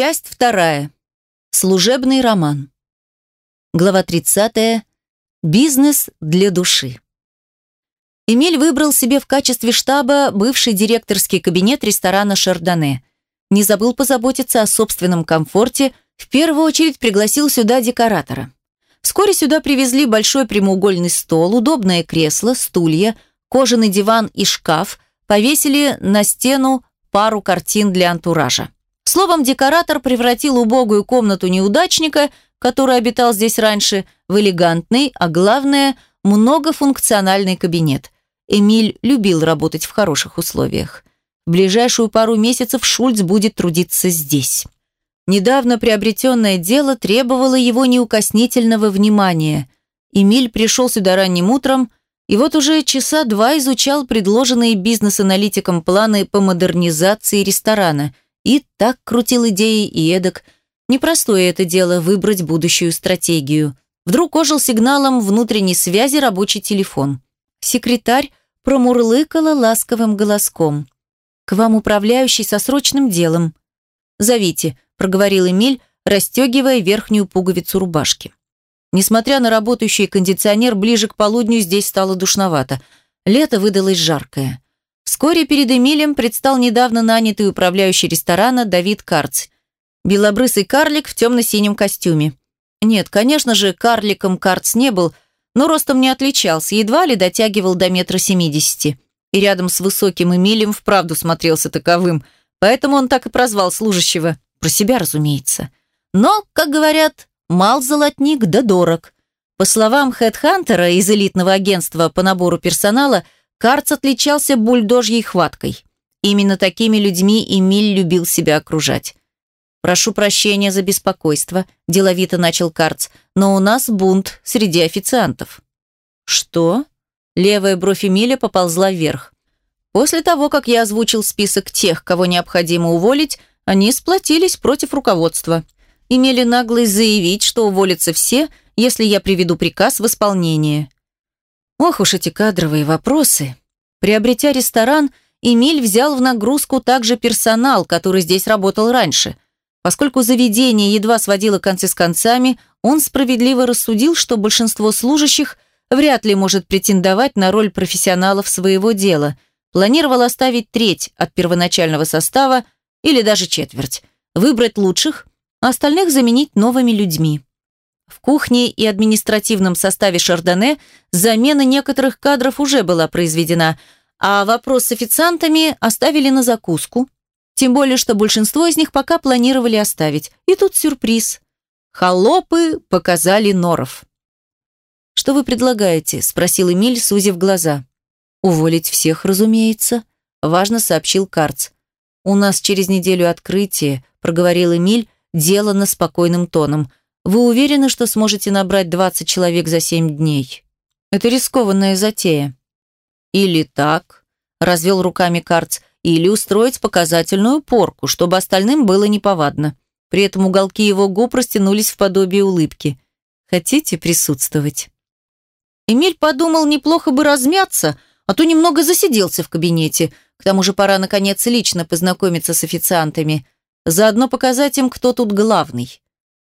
Часть вторая. Служебный роман. Глава 30. Бизнес для души. Эмиль выбрал себе в качестве штаба бывший директорский кабинет ресторана «Шардоне». Не забыл позаботиться о собственном комфорте, в первую очередь пригласил сюда декоратора. Вскоре сюда привезли большой прямоугольный стол, удобное кресло, стулья, кожаный диван и шкаф, повесили на стену пару картин для антуража. Словом, декоратор превратил убогую комнату неудачника, который обитал здесь раньше, в элегантный, а главное, многофункциональный кабинет. Эмиль любил работать в хороших условиях. В ближайшую пару месяцев Шульц будет трудиться здесь. Недавно приобретенное дело требовало его неукоснительного внимания. Эмиль пришел сюда ранним утром, и вот уже часа два изучал предложенные бизнес-аналитиком планы по модернизации ресторана – и так крутил идеи и эдак. Непростое это дело выбрать будущую стратегию. Вдруг ожил сигналом внутренней связи рабочий телефон. Секретарь промурлыкала ласковым голоском. «К вам управляющий со срочным делом». «Зовите», – проговорил Эмиль, расстегивая верхнюю пуговицу рубашки. Несмотря на работающий кондиционер, ближе к полудню здесь стало душновато. Лето выдалось жаркое. Вскоре перед Эмилем предстал недавно нанятый управляющий ресторана Давид Карц. Белобрысый карлик в темно-синем костюме. Нет, конечно же, карликом Карц не был, но ростом не отличался, едва ли дотягивал до метра семидесяти. И рядом с высоким Эмилем вправду смотрелся таковым, поэтому он так и прозвал служащего. Про себя, разумеется. Но, как говорят, мал золотник да дорог. По словам хедхантера из элитного агентства по набору персонала – Карц отличался бульдожьей хваткой. Именно такими людьми Эмиль любил себя окружать. «Прошу прощения за беспокойство», – деловито начал Карц, «но у нас бунт среди официантов». «Что?» Левая бровь Эмиля поползла вверх. После того, как я озвучил список тех, кого необходимо уволить, они сплотились против руководства. Имели наглость заявить, что уволятся все, если я приведу приказ в исполнение. Ох уж эти кадровые вопросы. Приобретя ресторан, Эмиль взял в нагрузку также персонал, который здесь работал раньше. Поскольку заведение едва сводило концы с концами, он справедливо рассудил, что большинство служащих вряд ли может претендовать на роль профессионалов своего дела. Планировал оставить треть от первоначального состава или даже четверть, выбрать лучших, а остальных заменить новыми людьми. В кухне и административном составе Шардоне замена некоторых кадров уже была произведена, а вопрос с официантами оставили на закуску. Тем более, что большинство из них пока планировали оставить. И тут сюрприз. Холопы показали норов. «Что вы предлагаете?» – спросил Эмиль, сузив глаза. «Уволить всех, разумеется», – важно сообщил Карц. «У нас через неделю открытие», – проговорил Эмиль, делано спокойным тоном. Вы уверены, что сможете набрать 20 человек за 7 дней? Это рискованная затея. Или так, развел руками Карц, или устроить показательную порку, чтобы остальным было неповадно. При этом уголки его губ растянулись в подобие улыбки. Хотите присутствовать? Эмиль подумал, неплохо бы размяться, а то немного засиделся в кабинете. К тому же пора, наконец, лично познакомиться с официантами. Заодно показать им, кто тут главный.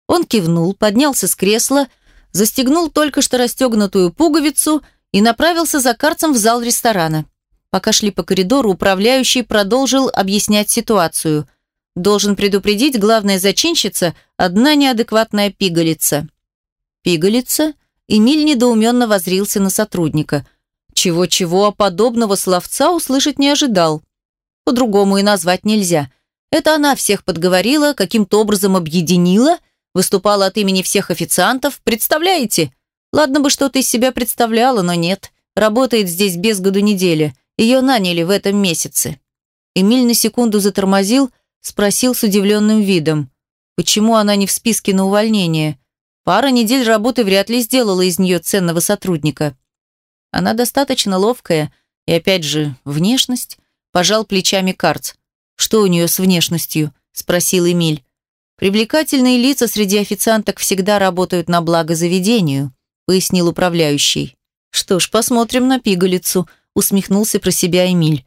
Он кивнул, поднялся с кресла, застегнул только что расстегнутую пуговицу и направился за карцем в зал ресторана. Пока шли по коридору, управляющий продолжил объяснять ситуацию. Должен предупредить, главная зачинщица – одна неадекватная пигалица. Пигалица? Эмиль недоуменно возрился на сотрудника. Чего-чего, а подобного словца услышать не ожидал. По-другому и назвать нельзя. Это она всех подговорила, каким-то образом объединила – Выступала от имени всех официантов. Представляете? Ладно бы что-то из себя представляла, но нет. Работает здесь без году недели. Ее наняли в этом месяце. Эмиль на секунду затормозил, спросил с удивленным видом. Почему она не в списке на увольнение? Пара недель работы вряд ли сделала из нее ценного сотрудника. Она достаточно ловкая. И опять же, внешность. Пожал плечами Карц. Что у нее с внешностью? Спросил Эмиль. Привлекательные лица среди официанток всегда работают на благо заведению, пояснил управляющий. Что ж, посмотрим на пигалицу, усмехнулся про себя Эмиль.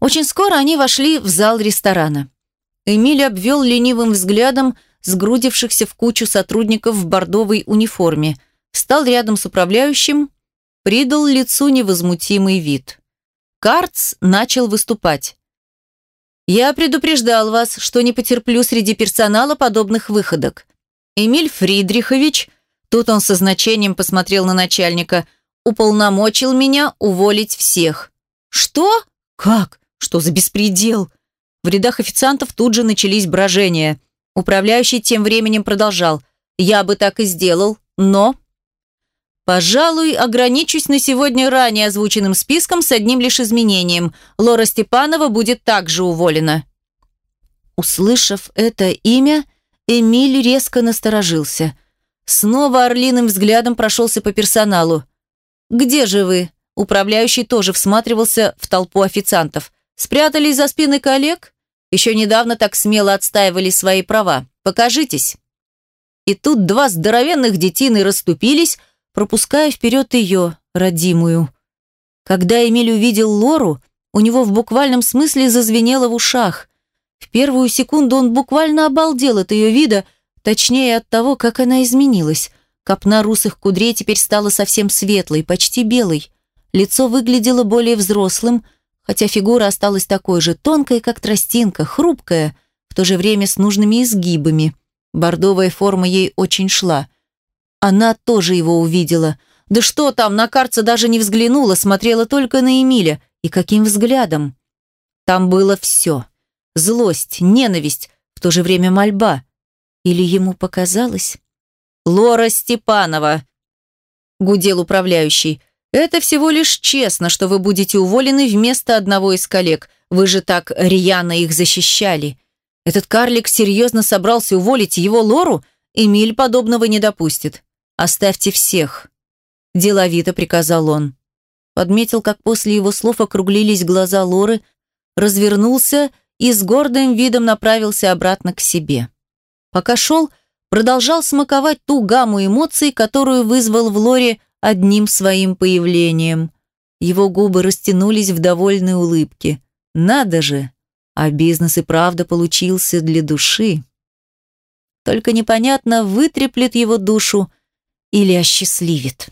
Очень скоро они вошли в зал ресторана. Эмиль обвел ленивым взглядом сгрудившихся в кучу сотрудников в бордовой униформе, встал рядом с управляющим, придал лицу невозмутимый вид. Карц начал выступать. «Я предупреждал вас, что не потерплю среди персонала подобных выходок. Эмиль Фридрихович, тут он со значением посмотрел на начальника, уполномочил меня уволить всех». «Что? Как? Что за беспредел?» В рядах официантов тут же начались брожения. Управляющий тем временем продолжал. «Я бы так и сделал, но...» «Пожалуй, ограничусь на сегодня ранее озвученным списком с одним лишь изменением. Лора Степанова будет также уволена». Услышав это имя, Эмиль резко насторожился. Снова орлиным взглядом прошелся по персоналу. «Где же вы?» Управляющий тоже всматривался в толпу официантов. Спрятались за спины коллег? Еще недавно так смело отстаивали свои права. Покажитесь. И тут два здоровенных детины расступились, пропуская вперед ее, родимую. Когда Эмиль увидел Лору, у него в буквальном смысле зазвенело в ушах. В первую секунду он буквально обалдел от ее вида, точнее от того, как она изменилась. Копна русых кудрей теперь стала совсем светлой, почти белой. Лицо выглядело более взрослым, хотя фигура осталась такой же, тонкая, как тростинка, хрупкая, в то же время с нужными изгибами. Бордовая форма ей очень шла. Она тоже его увидела. Да что там, на карце даже не взглянула, смотрела только на Эмиля. И каким взглядом? Там было все. Злость, ненависть, в то же время мольба. Или ему показалось? «Лора Степанова!» – гудел управляющий. Это всего лишь честно, что вы будете уволены вместо одного из коллег. Вы же так рьяно их защищали. Этот карлик серьезно собрался уволить его Лору? Эмиль подобного не допустит. Оставьте всех. Деловито приказал он. Подметил, как после его слов округлились глаза Лоры, развернулся и с гордым видом направился обратно к себе. Пока шел, продолжал смаковать ту гамму эмоций, которую вызвал в Лоре одним своим появлением. Его губы растянулись в довольной улыбке. Надо же! А бизнес и правда получился для души. Только непонятно, вытреплет его душу или осчастливит.